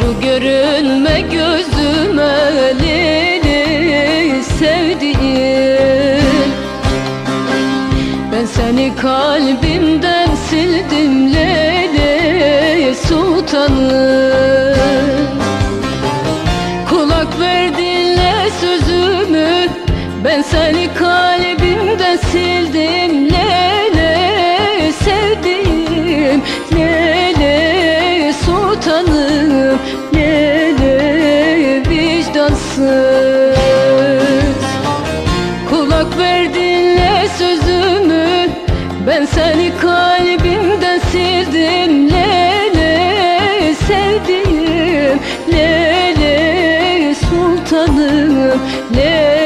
görünme gözüme elini sevdiğim. Ben seni kalbimden sildim Leyli sultanım. Kulak ver dinle sözümü Ben seni kalbimden sildim Leyli Leyli vicdansız Kulak ver dinle sözümü? Ben seni kalbimden sildim. Lele sevdiğim Lele sultanım. Lele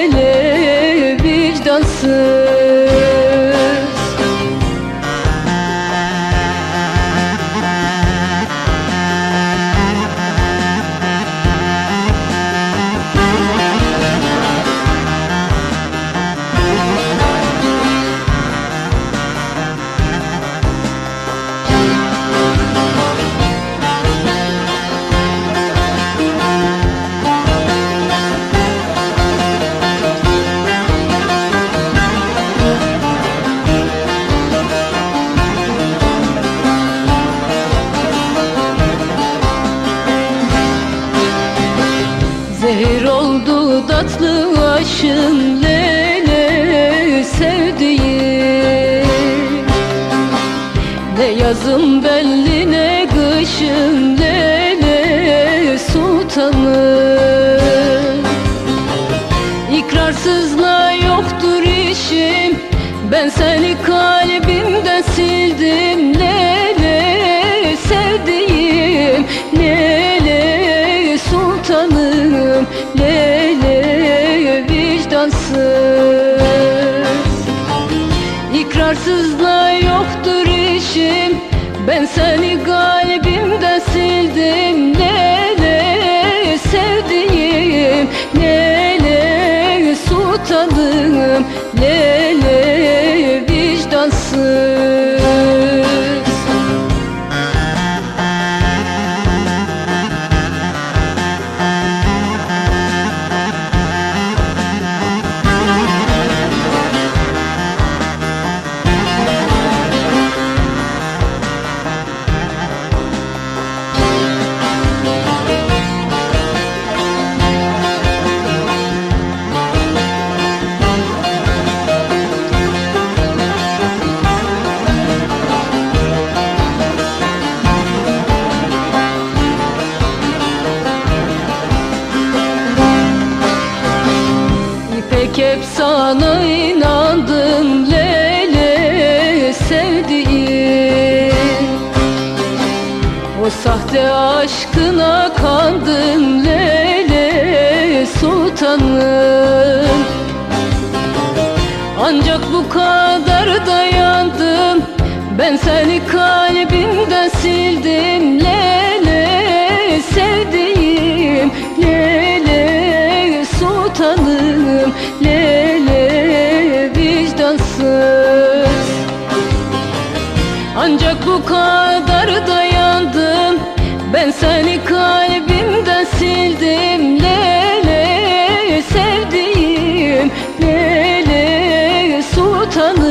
Zehir oldu tatlı aşın Lele sevdiğim. Ne yazım belli ne kışım Lele sultanım İkrarsızla yoktur işim Ben seni kalbimden sildim Lele sevdiğim. Lele vicdansız. İkrarsızla yoktur işim. Ben seni kalbimden sildim. Lele sevdiğim Lele sultanım. Lele sevdiğim. O sahte aşkına kandım Lele sultanım. Ancak bu kadar dayandım. Ben seni kalbimden sildim bu kadar dayandım. Ben seni kalbimden sildim. Lele sevdiğim Lele sultanım